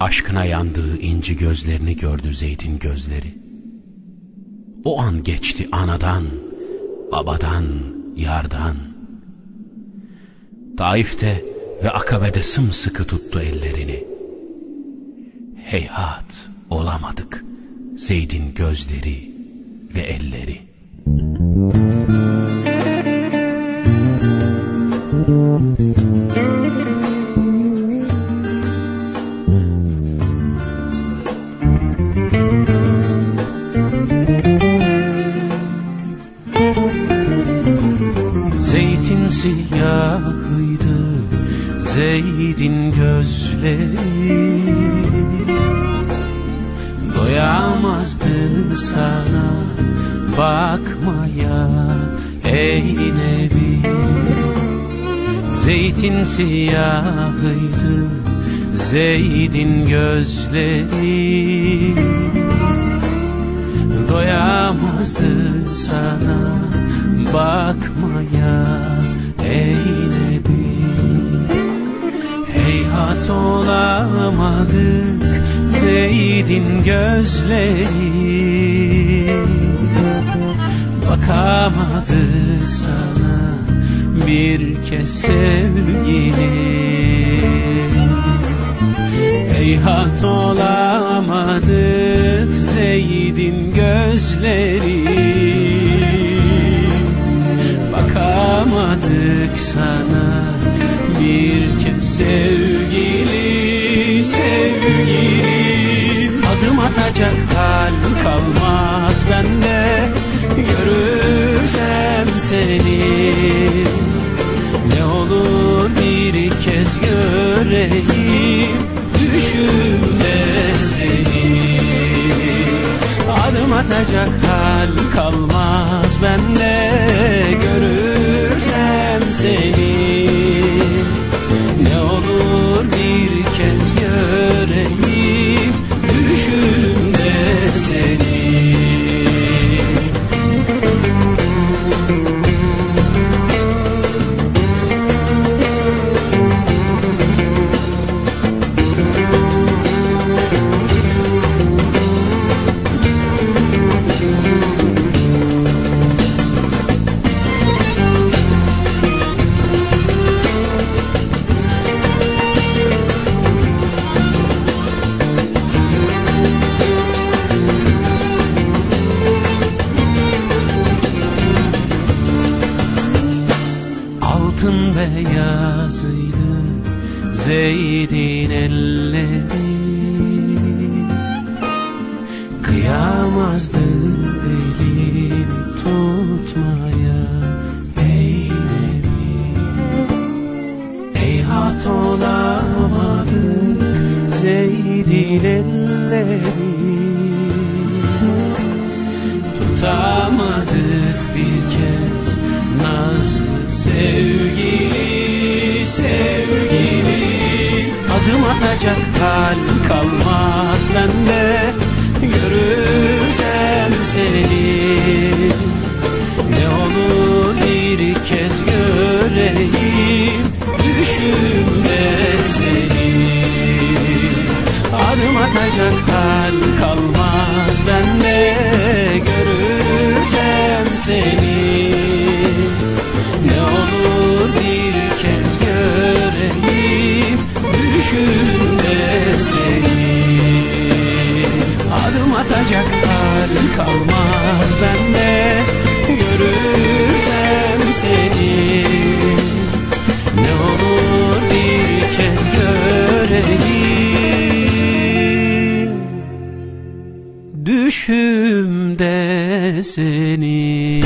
Aşkına yandığı inci gözlerini gördü zeytin gözleri. O an geçti anadan, babadan, yardan. Taif'te ve Akabe'de sımsıkı tuttu ellerini. Heyhat olamadık Zeyd'in gözleri ve elleri. Zeytin gözleri Doyamazdı sana bakmaya ey Nebi. Zeytin siyahıydı Zeyd'in gözleri. Doyamazdı sana bakmaya ey Nebi Heyhat olamadık Zeyd'in gözleri Bakamadı sana bir kez sevgili Heyhat olamadık Zeyd'in gözleri Bakamadık sana bir kez sevgili atacak hal kalmaz bende. Görürsem seni Ne olur bir kez göreyim Düşümde seni. Adım atacak hal kalmaz bende. Görürsem seni altın beyazıydı Zeyd'in elleri. Kıyamazdı elini tutmaya Ey Nebi Heyhat olamadı Zeyd'in elleri. Tutamadık sevgili sevgili Adım atacak hal kalmaz bende. Görürsem seni Ne olur bir kez göreyim Düşümde seni. Adım atacak hal kalmaz bende. Görürsem seni kalmaz bende Görürsem seni. Ne olur bir kez göreyim. Düşümde seni